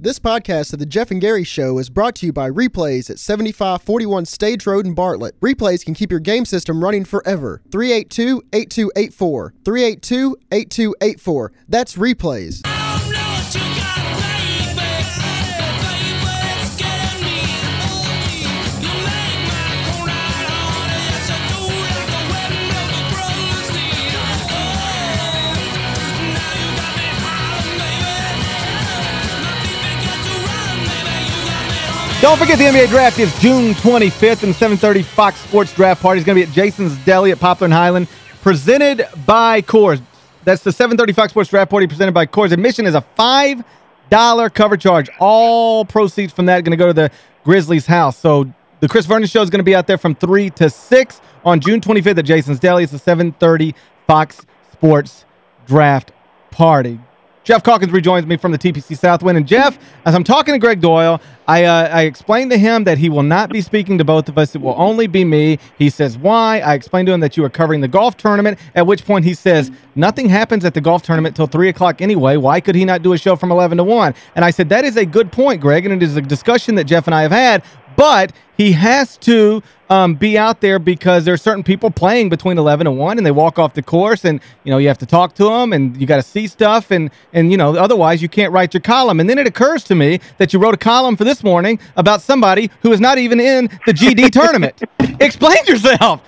This podcast of the Geoff and Gary Show is brought to you by Replays at 7541 Stage Road in Bartlett. Replays can keep your game system running forever. 382-8284. 382-8284. That's Replays. Don't forget the NBA Draft is June 25th and 7.30 Fox Sports Draft Party is going to be at Jason's Deli at Poplar and Highland, presented by Coors. That's the 7.30 Fox Sports Draft Party presented by Coors. Admission is a $5 cover charge. All proceeds from that are going to go to the Grizzlies' house. So the Chris Vernon Show is going to be out there from 3 to 6 on June 25th at Jason's Deli. It's the 7.30 Fox Sports Draft Party. Geoff Calkins rejoins me from the TPC Southwind. And Geoff, as I'm talking to Greg Doyle, I, uh, I explained to him that he will not be speaking to both of us. It will only be me. He says, why? I explained to him that you are covering the golf tournament, at which point he says, nothing happens at the golf tournament till 3 o'clock anyway. Why could he not do a show from 11 to 1? And I said, that is a good point, Greg, and it is a discussion that Geoff and I have had, but he has to um, be out there because there are certain people playing between 11 and 1 and they walk off the course and, you know, you have to talk to them and you got to see stuff and, and, you know, otherwise you can't write your column. And then it occurs to me that you wrote a column for this morning about somebody who is not even in the GD tournament. Explain yourself.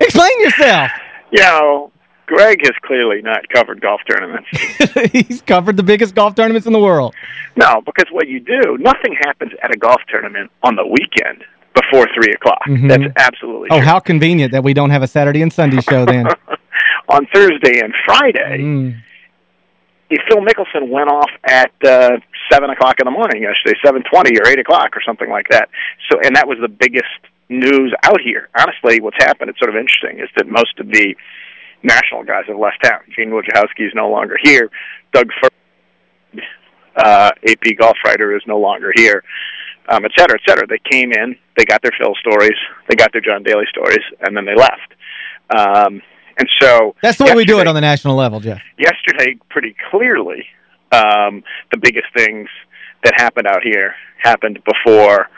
Explain yourself. You know, Greg has clearly not covered golf tournaments. He's covered the biggest golf tournaments in the world. No, because what you do, nothing happens at a golf tournament on the weekend before 3 o'clock. Mm -hmm. That's absolutely Oh, true. how convenient that we don't have a Saturday and Sunday show then. on Thursday and Friday, mm. Phil Mickelson went off at uh, 7 o'clock in the morning yesterday, 7.20 or 8 o'clock or something like that. So, And that was the biggest news out here. Honestly, what's happened, it's sort of interesting, is that most of the national guys have left town. Gene Wojciechowski is no longer here. Doug Fur uh, AP golf writer is no longer here, um, et cetera, et cetera. They came in, they got their Phil stories, they got their John Daly stories, and then they left. Um, and so that's the way we do it on the national level, Geoff. Yesterday, pretty clearly, um, the biggest things that happened out here happened before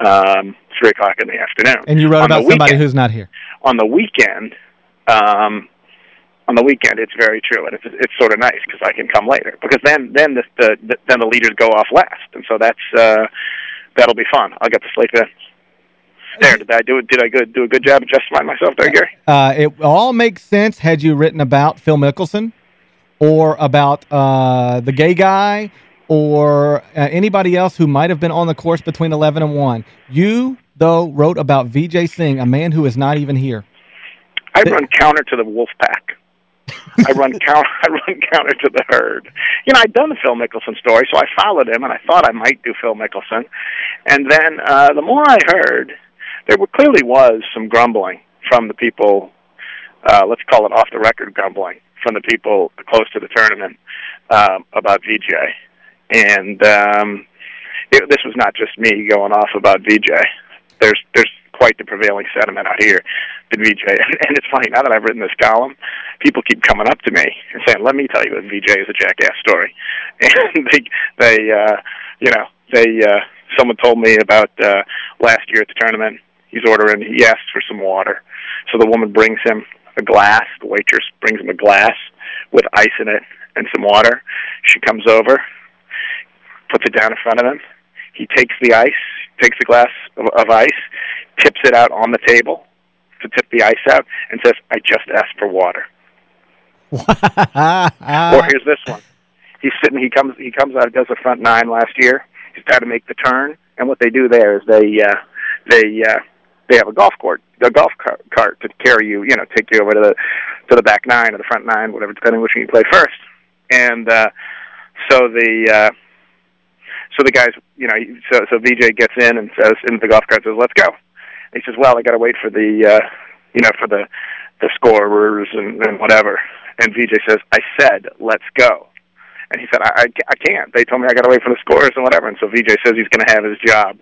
um, three o'clock in the afternoon. And you wrote on about somebody who's not here on the weekend. Um, on the weekend, it's very true, and it's it's sort of nice because I can come later. Because then then the, the, the then the leaders go off last, and so that's uh, that'll be fun. I'll get to sleep in. There, did I do it? Did I good do a good job of justifying myself there, Gary? Uh, it all makes sense had you written about Phil Mickelson or about uh, the gay guy or uh, anybody else who might have been on the course between 11 and 1. You, though, wrote about Vijay Singh, a man who is not even here. I run counter to the wolf pack. I run counter. I run counter to the herd. You know, I'd done the Phil Mickelson story, so I followed him, and I thought I might do Phil Mickelson. And then uh, the more I heard, there were, clearly was some grumbling from the people. Uh, let's call it off the record grumbling from the people close to the tournament um, about Vijay, and um, it, this was not just me going off about Vijay. There's there's quite the prevailing sentiment out here that Vijay. And it's funny now that I've written this column, people keep coming up to me and saying, "Let me tell you, Vijay is a jackass story." And they, they, uh, you know, they. Uh, someone told me about uh, last year at the tournament. He's ordering. He asks for some water, so the woman brings him a glass. The waitress brings him a glass with ice in it and some water. She comes over, puts it down in front of him. He takes the ice, takes the glass of, of ice, tips it out on the table to tip the ice out, and says, "I just asked for water." or here's this one. He's sitting. He comes. He comes out. Does a front nine last year. He's got to make the turn, and what they do there is they uh, they uh, they have a golf court, a golf cart, cart to carry you. You know, take you over to the to the back nine or the front nine, whatever, depending which one you play first. And uh, so the uh, so the guys, you know, so so Vijay gets in and says, into the golf cart says, "Let's go." He says, "Well, I got to wait for the, uh, you know, for the the scorers and, and whatever." And Vijay says, "I said, let's go." And he said, I, I, I can't. They told me I got to wait for the scorers and whatever. And so Vijay says he's going to have his job.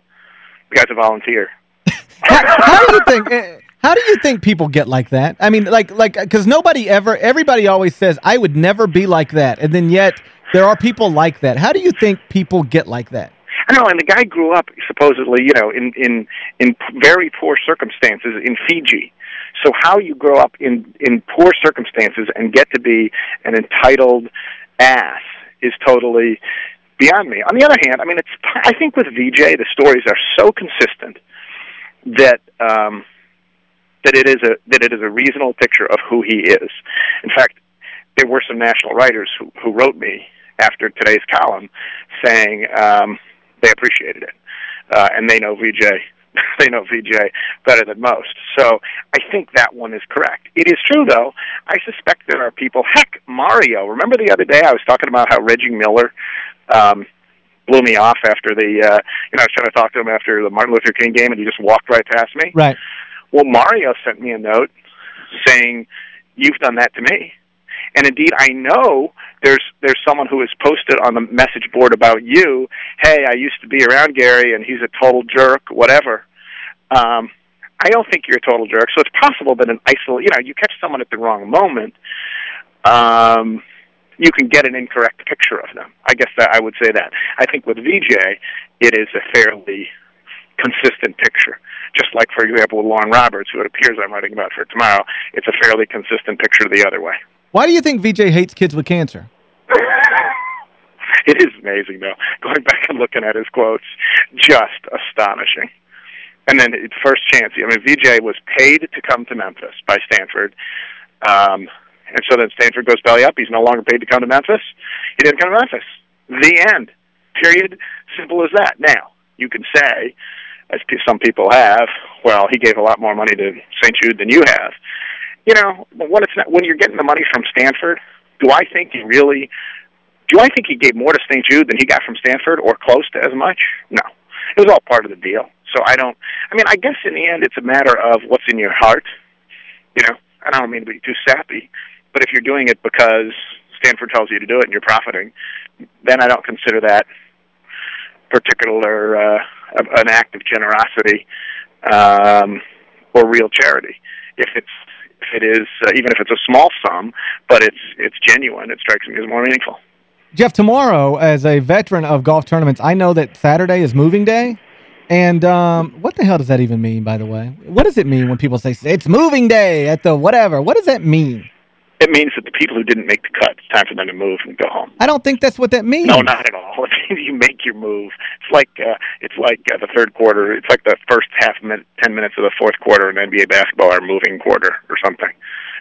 The guy's a volunteer. how, how do you think... Eh, how do you think people get like that? I mean, like, like, because nobody ever, everybody always says, I would never be like that. And then yet, there are people like that. How do you think people get like that? I know, and the guy grew up supposedly, you know, in in in very poor circumstances in Fiji. So how you grow up in in poor circumstances and get to be an entitled ass is totally beyond me. On the other hand, I mean, it's I think with Vijay the stories are so consistent that um, that it is a that it is a reasonable picture of who he is. In fact, there were some national writers who who wrote me after today's column saying. Um, they appreciated it, uh, and they know Vijay. they know Vijay better than most. So I think that one is correct. It is true, though. I suspect there are people. Heck, Mario. Remember the other day I was talking about how Reggie Miller um, blew me off after the. Uh, you know, I was trying to talk to him after the Martin Luther King game, and he just walked right past me. Right. Well, Mario sent me a note saying, "You've done that to me." And indeed, I know there's there's someone who has posted on the message board about you. Hey, I used to be around Gary, and he's a total jerk. Whatever. Um, I don't think you're a total jerk. So it's possible that an isol, you know, you catch someone at the wrong moment. Um, you can get an incorrect picture of them. I guess that I would say that. I think with Vijay, it is a fairly consistent picture. Just like, for example, with Loren Roberts, who it appears I'm writing about for tomorrow, it's a fairly consistent picture the other way. Why do you think Vijay hates kids with cancer? it is amazing, though. Going back and looking at his quotes, just astonishing. And then first chance, I mean, Vijay was paid to come to Memphis by Stanford. Um, and so then Stanford goes belly up. He's no longer paid to come to Memphis. He didn't come to Memphis. The end. Period. Simple as that. Now, you can say, as some people have, well, he gave a lot more money to St. Jude than you have you know, when it's not, when you're getting the money from Stanford, do I think he really? Do I think he gave more to St. Jude than he got from Stanford, or close to as much? No, it was all part of the deal. So I don't. I mean, I guess in the end, it's a matter of what's in your heart. You know, and I don't mean to be too sappy, but if you're doing it because Stanford tells you to do it and you're profiting, then I don't consider that particular uh, an act of generosity um, or real charity. If it's it is, uh, even if it's a small sum, but it's it's genuine, it strikes me as more meaningful. Geoff, tomorrow, as a veteran of golf tournaments, I know that Saturday is moving day. And um, what the hell does that even mean, by the way? What does it mean when people say, it's moving day at the whatever? What does that mean? It means that the people who didn't make the cut, it's time for them to move and go home. I don't think that's what that means. No, not at all. It means you make your move. It's like uh, it's like uh, the third quarter. It's like the first half minute, ten minutes of the fourth quarter in NBA basketball are moving quarter or something.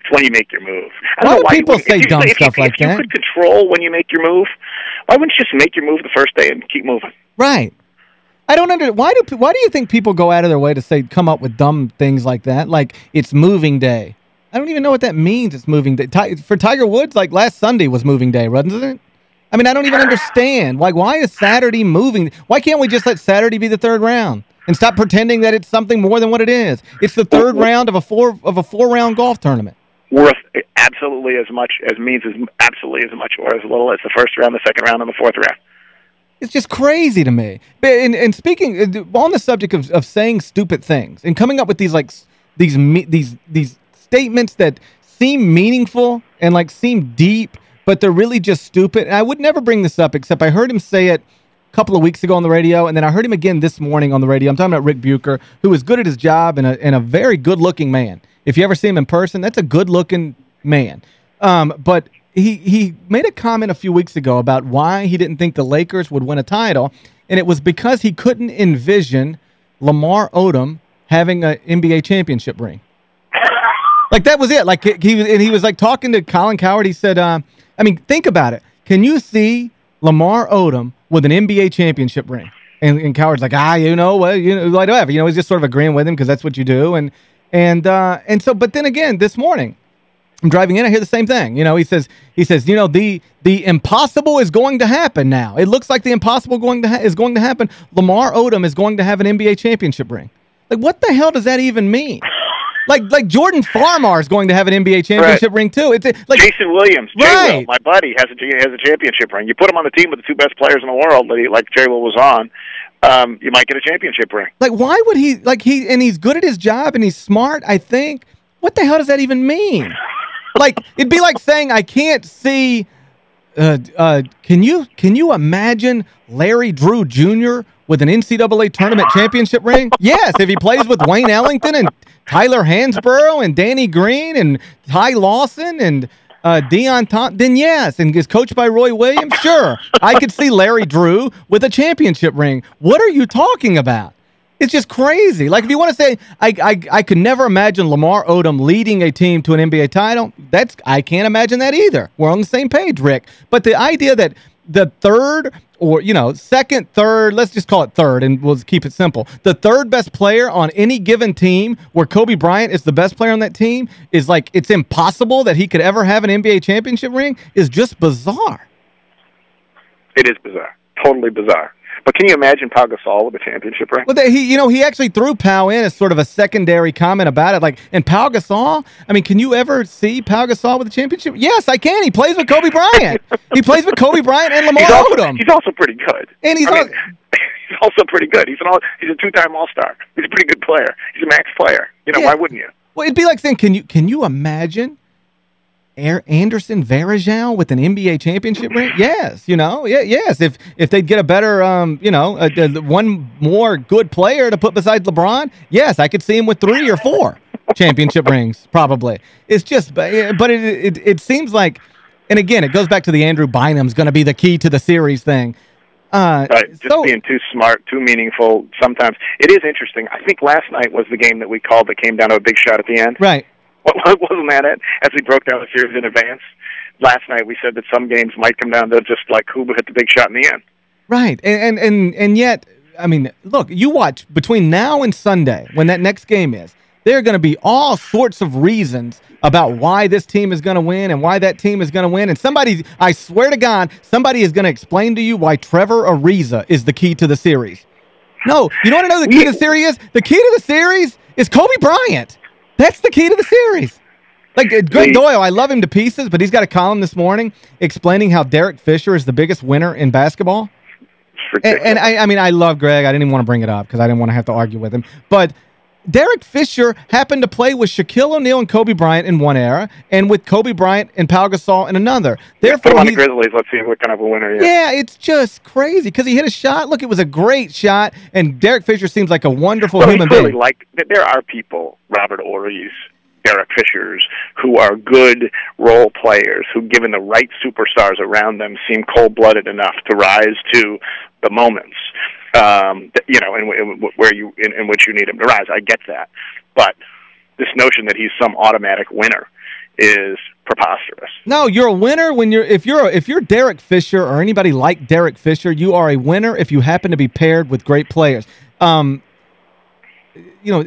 It's when you make your move. I don't why know why people say dumb if stuff you, like that. If you could control when you make your move, why wouldn't you just make your move the first day and keep moving? Right. I don't under why do why do you think people go out of their way to say come up with dumb things like that? Like it's moving day. I don't even know what that means. It's moving day. For Tiger Woods, like last Sunday was moving day, wasn't it? I mean, I don't even understand. Like, why is Saturday moving? Why can't we just let Saturday be the third round and stop pretending that it's something more than what it is? It's the third round of a four of a four round golf tournament. Worth absolutely as much as means as absolutely as much or as little as the first round, the second round, and the fourth round. It's just crazy to me. And, and speaking uh, on the subject of, of saying stupid things and coming up with these like these these these statements that seem meaningful and like seem deep, but they're really just stupid. And I would never bring this up except I heard him say it a couple of weeks ago on the radio, and then I heard him again this morning on the radio. I'm talking about Rick Bucher, who is good at his job and a, and a very good-looking man. If you ever see him in person, that's a good-looking man. Um, but he, he made a comment a few weeks ago about why he didn't think the Lakers would win a title, and it was because he couldn't envision Lamar Odom having an NBA championship ring. Like that was it. Like he was, and he was like talking to Colin Cowherd. He said, uh, I mean, think about it. Can you see Lamar Odom with an NBA championship ring? And, and Cowherd's like, ah, you know, well, you know, like whatever. You know, he's just sort of agreeing with him because that's what you do. And and uh, and so, but then again, this morning, I'm driving in, I hear the same thing. You know, he says, he says, you know, the the impossible is going to happen now. It looks like the impossible going to is going to happen. Lamar Odom is going to have an NBA championship ring. Like, what the hell does that even mean? Like like Jordan Farmar is going to have an NBA championship right. ring too. It's like Jason Williams, right. Will, my buddy, has a has a championship ring. You put him on the team with the two best players in the world, like Jay Will was on. Um, you might get a championship ring. Like why would he like he and he's good at his job and he's smart, I think. What the hell does that even mean? like it'd be like saying I can't see uh, uh, can you can you imagine Larry Drew Jr. with an NCAA tournament championship ring? Yes, if he plays with Wayne Ellington and Tyler Hansbrough and Danny Green and Ty Lawson and uh, Deon Thompson, then yes. And is coached by Roy Williams? Sure. I could see Larry Drew with a championship ring. What are you talking about? It's just crazy. Like, if you want to say, I, I, I could never imagine Lamar Odom leading a team to an NBA title, that's I can't imagine that either. We're on the same page, Rick. But the idea that the third or, you know, second, third, let's just call it third, and we'll keep it simple. The third best player on any given team where Kobe Bryant is the best player on that team is like, it's impossible that he could ever have an NBA championship ring is just bizarre. It is bizarre. Totally bizarre. But can you imagine Pau Gasol with a championship ring? Well, he, you know, he actually threw Pau in as sort of a secondary comment about it. Like, and Pau Gasol, I mean, can you ever see Pau Gasol with a championship? Yes, I can. He plays with Kobe Bryant. he plays with Kobe Bryant and Lamar he's also, Odom. He's also pretty good. And he's, I mean, he's also pretty good. He's an all, he's a two-time All-Star. He's a pretty good player. He's a max player. You know, yeah. why wouldn't you? Well, it'd be like saying, can you can you imagine Anderson Varejao with an NBA championship ring? Yes, you know, yeah, yes. If if they'd get a better, um, you know, a, a, one more good player to put beside LeBron, yes, I could see him with three or four championship rings, probably. It's just, but it, it, it seems like, and again, it goes back to the Andrew Bynum's going to be the key to the series thing. Uh, right, just so, being too smart, too meaningful. Sometimes it is interesting. I think last night was the game that we called that came down to a big shot at the end. Right. What wasn't that it? As we broke down the series in advance last night, we said that some games might come down to just like who hit the big shot in the end. Right, and and and, and yet, I mean, look, you watch between now and Sunday when that next game is. There are going to be all sorts of reasons about why this team is going to win and why that team is going to win. And somebody, I swear to God, somebody is going to explain to you why Trevor Ariza is the key to the series. No, you don't want to know the key to the series? The key to the series is Kobe Bryant. That's the key to the series. Like, uh, Greg Doyle, I love him to pieces, but he's got a column this morning explaining how Derek Fisher is the biggest winner in basketball. And, and, I, I mean, I love Greg. I didn't even want to bring it up because I didn't want to have to argue with him. But Derek Fisher happened to play with Shaquille O'Neal and Kobe Bryant in one era and with Kobe Bryant and Pau Gasol in another. Therefore, yeah, on the Grizzlies. Let's see what kind of a winner he is. Yeah, it's just crazy because he hit a shot. Look, it was a great shot, and Derek Fisher seems like a wonderful well, human really being. Like, there are people, Robert Horrys, Derek Fishers, who are good role players, who, given the right superstars around them, seem cold-blooded enough to rise to the moments um, you know, in, in where you in, in which you need him to rise. I get that, but this notion that he's some automatic winner is preposterous. No, you're a winner when you're if you're if you're Derek Fisher or anybody like Derek Fisher, you are a winner if you happen to be paired with great players. Um, you know,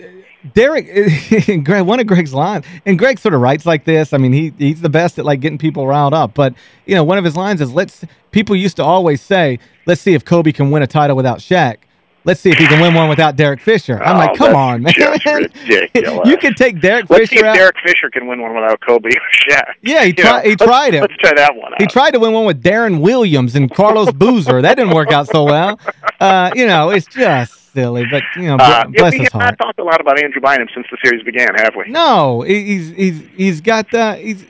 Derek, Greg, one of Greg's lines, and Greg sort of writes like this. I mean, he he's the best at like getting people riled up. But you know, one of his lines is, "Let's." People used to always say, "Let's see if Kobe can win a title without Shaq." Let's see if he can win one without Derek Fisher. I'm oh, like, come on, man. you can take Derek let's Fisher see if Derek Fisher can win one without Kobe or Shaq. Yeah, he, try, he tried it. Let's try that one out. He tried to win one with Deron Williams and Carlos Boozer. That didn't work out so well. Uh, you know, it's just silly, but you know, uh, bless yeah, his heart. We have not talked a lot about Andrew Bynum since the series began, have we? No, he's he's he's got uh, he's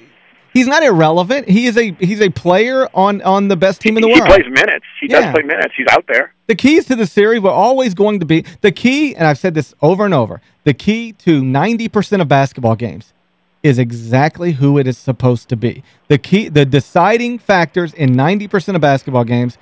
he's not irrelevant. He is a he's a player on on the best team in the he, world. He plays minutes. He yeah. does play minutes. He's out there. The keys to the series were always going to be the key, and I've said this over and over. The key to 90% of basketball games is exactly who it is supposed to be. The key the deciding factors in 90% of basketball games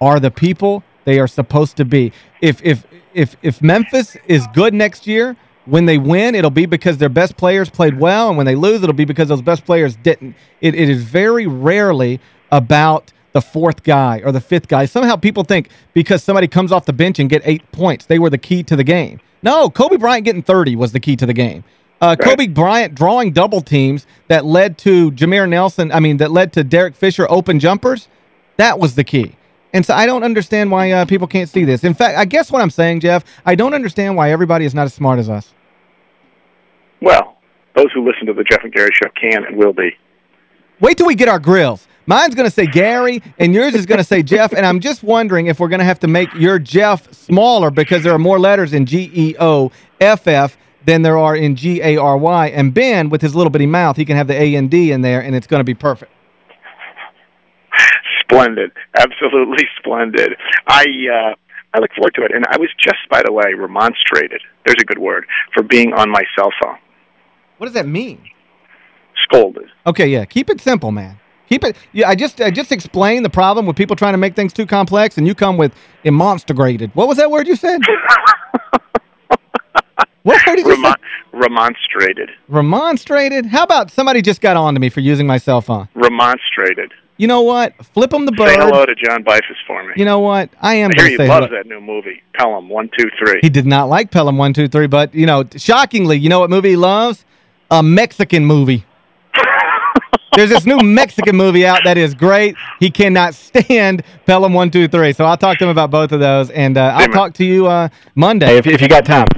are the people they are supposed to be. If if if if Memphis is good next year, when they win, it'll be because their best players played well, and when they lose, it'll be because those best players didn't. It, it is very rarely about the fourth guy or the fifth guy. Somehow people think because somebody comes off the bench and get eight points, they were the key to the game. No, Kobe Bryant getting 30 was the key to the game. Uh, right. Kobe Bryant drawing double teams that led to Jameer Nelson, I mean, that led to Derek Fisher open jumpers, that was the key. And so I don't understand why uh, people can't see this. In fact, I guess what I'm saying, Geoff, I don't understand why everybody is not as smart as us. Well, those who listen to the Geoff and Gary Show can and will be. Wait till we get our grills. Mine's going to say Gary, and yours is going to say Geoff, and I'm just wondering if we're going to have to make your Geoff smaller because there are more letters in G-E-O-F-F than there are in G-A-R-Y. And Ben, with his little bitty mouth, he can have the A and D in there, and it's going to be perfect. Splendid. Absolutely splendid. I uh I look forward to it. And I was just, by the way, remonstrated. There's a good word for being on my cell phone. What does that mean? Scolded. Okay, yeah. Keep it simple, man. Keep it. Yeah, I just I just explained the problem with people trying to make things too complex, and you come with demonstrated. What was that word you said? what word did you say? Remonstrated. Remonstrated? How about somebody just got on to me for using my cell phone? Remonstrated. You know what? Flip them the bird. Say hello to John Beifuss for me. You know what? I am I hear he loves hello. that new movie, Pelham 123. He did not like Pelham 123, but, you know, shockingly, you know what movie he loves? A Mexican movie. There's this new Mexican movie out that is great. He cannot stand Pelham 123. So I'll talk to him about both of those, and uh, I'll talk to you uh, Monday if, if you got time.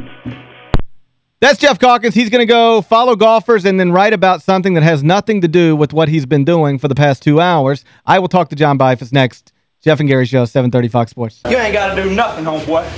That's Geoff Calkins. He's going to go follow golfers and then write about something that has nothing to do with what he's been doing for the past two hours. I will talk to John Beifuss next. Jeff and Gary Show, 730 Fox Sports. You ain't got to do nothing, homeboy.